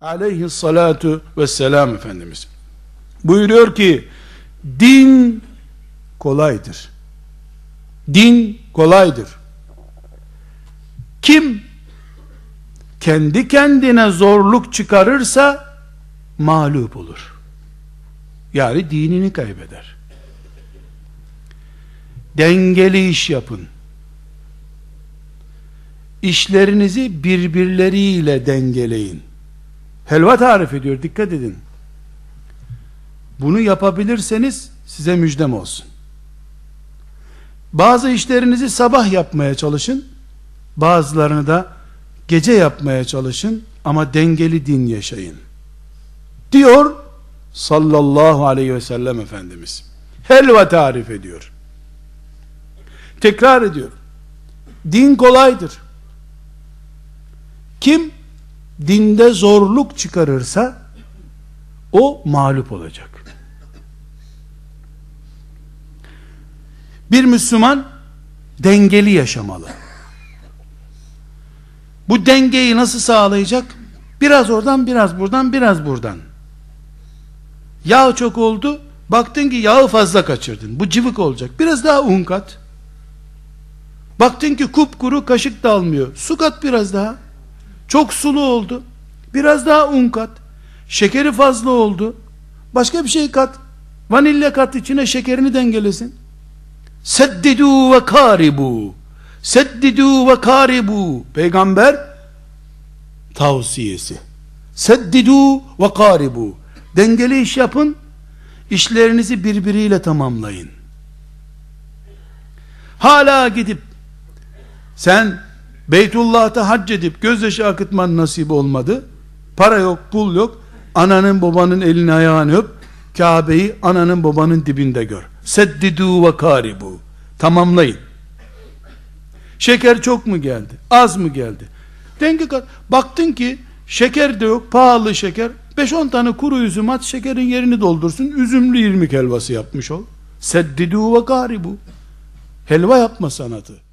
aleyhissalatu vesselam Efendimiz. Buyuruyor ki din kolaydır. Din kolaydır. Kim kendi kendine zorluk çıkarırsa mağlup olur. Yani dinini kaybeder. Dengeli iş yapın. İşlerinizi birbirleriyle dengeleyin helva tarif ediyor dikkat edin. Bunu yapabilirseniz size müjdem olsun. Bazı işlerinizi sabah yapmaya çalışın bazılarını da gece yapmaya çalışın ama dengeli din yaşayın. Diyor sallallahu aleyhi ve sellem Efendimiz. Helva tarif ediyor. Tekrar ediyor. Din kolaydır. Kim dinde zorluk çıkarırsa o mağlup olacak. Bir Müslüman dengeli yaşamalı. Bu dengeyi nasıl sağlayacak? Biraz oradan, biraz buradan, biraz buradan. Yağ çok oldu, baktın ki yağı fazla kaçırdın. Bu cıvık olacak. Biraz daha un kat. Baktın ki kupkuru kaşık da almıyor. Su kat biraz daha. Çok sulu oldu. Biraz daha un kat. Şekeri fazla oldu. Başka bir şey kat. Vanilya kat içine şekerini dengelesin. Seddidu ve karibu. Seddidu ve karibu. Peygamber tavsiyesi. Seddidu ve karibu. Dengeli iş yapın. İşlerinizi birbiriyle tamamlayın. Hala gidip sen Beytullah'ta hac edip gözyaşı akıtman nasip olmadı. Para yok, pul yok. Ananın babanın elini ayağını öp. Kabe'yi ananın babanın dibinde gör. Seddidu ve karibu. Tamamlayın. Şeker çok mu geldi? Az mı geldi? Denge kat. Baktın ki şeker de yok, pahalı şeker. 5-10 tane kuru üzüm at, şekerin yerini doldursun. Üzümlü irmik helvası yapmış ol. Seddidu ve karibu. Helva yapma sanatı.